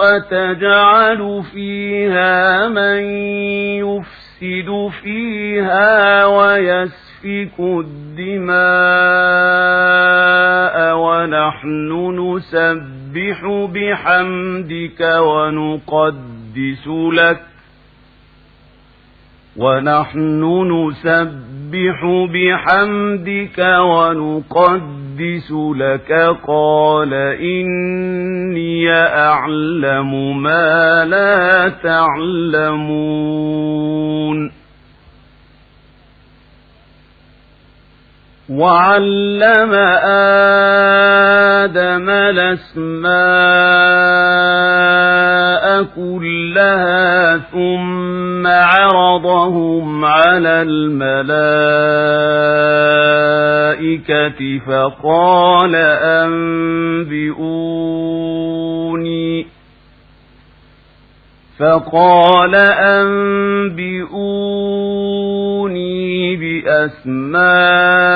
أتجعل فيها من يفسد فيها ويسفك الدماء ونحن نسبح بحمدك ونقدس لك ونحن نسبح بحمدك ونقدس أقدس لك قال إني أعلم ما لا تعلمون وعلم آدم الأسماء كلها ثم عرضهم على الملائكة فقال أنبئوني فقال أنبئوني بأسماء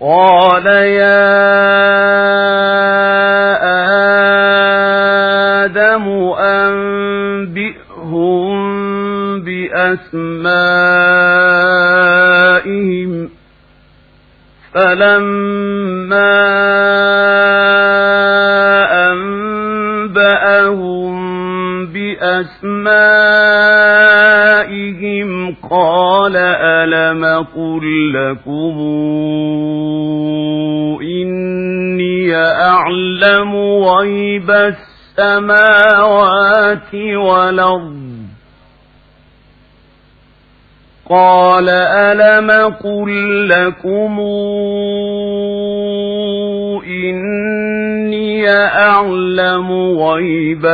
قال يا آدم أنبئهم بأسمائهم فلما أنبأهم بأسمائهم قال ألم قل لكم أعلم غيب السماوات والأرض. قال ألم قل لكم إني أعلم غيب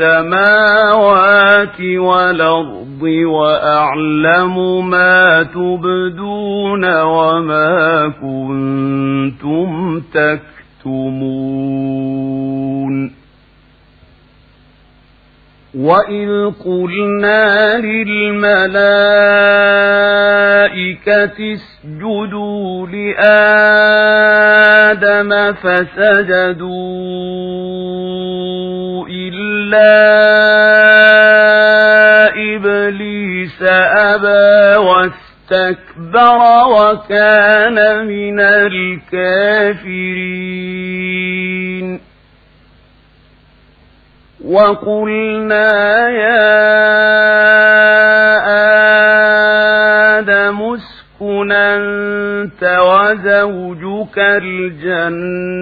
السماوات والأرض وأعلم ما تبدون وما كنتم تكتمون وَإِذْ قُلْنَا لِلْمَلَائِكَةِ اسْجُدُوا لِآدَمَ فَسَجَدُوا إِلَّا إِبْلِيسَ أَبَى وَاسْتَكْبَرَ وَكَانَ مِنَ الْكَافِرِينَ وَقُلْنَا يَا آدَمُ اسْكُنْ أَنْتَ وَزَوْجُكَ الْجَنَّةَ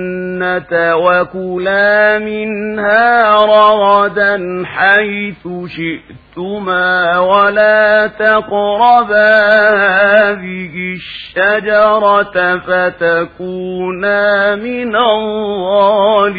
وَكُلَا مِنْهَا رَغَدًا حَيْثُ شِئْتُمَا وَلَا تَقْرَبَا هَذِهِ الشَّجَرَةَ فَتَكُونَا مِنَ الظَّالِمِينَ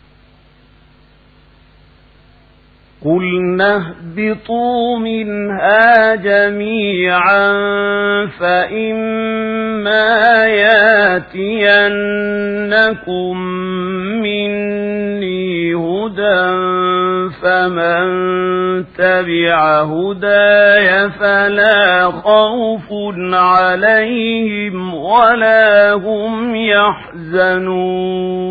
قلنا اهبطوا منها جميعا فإما ياتينكم مني هدى فمن تبع هداي فلا خوف عليهم ولا هم يحزنون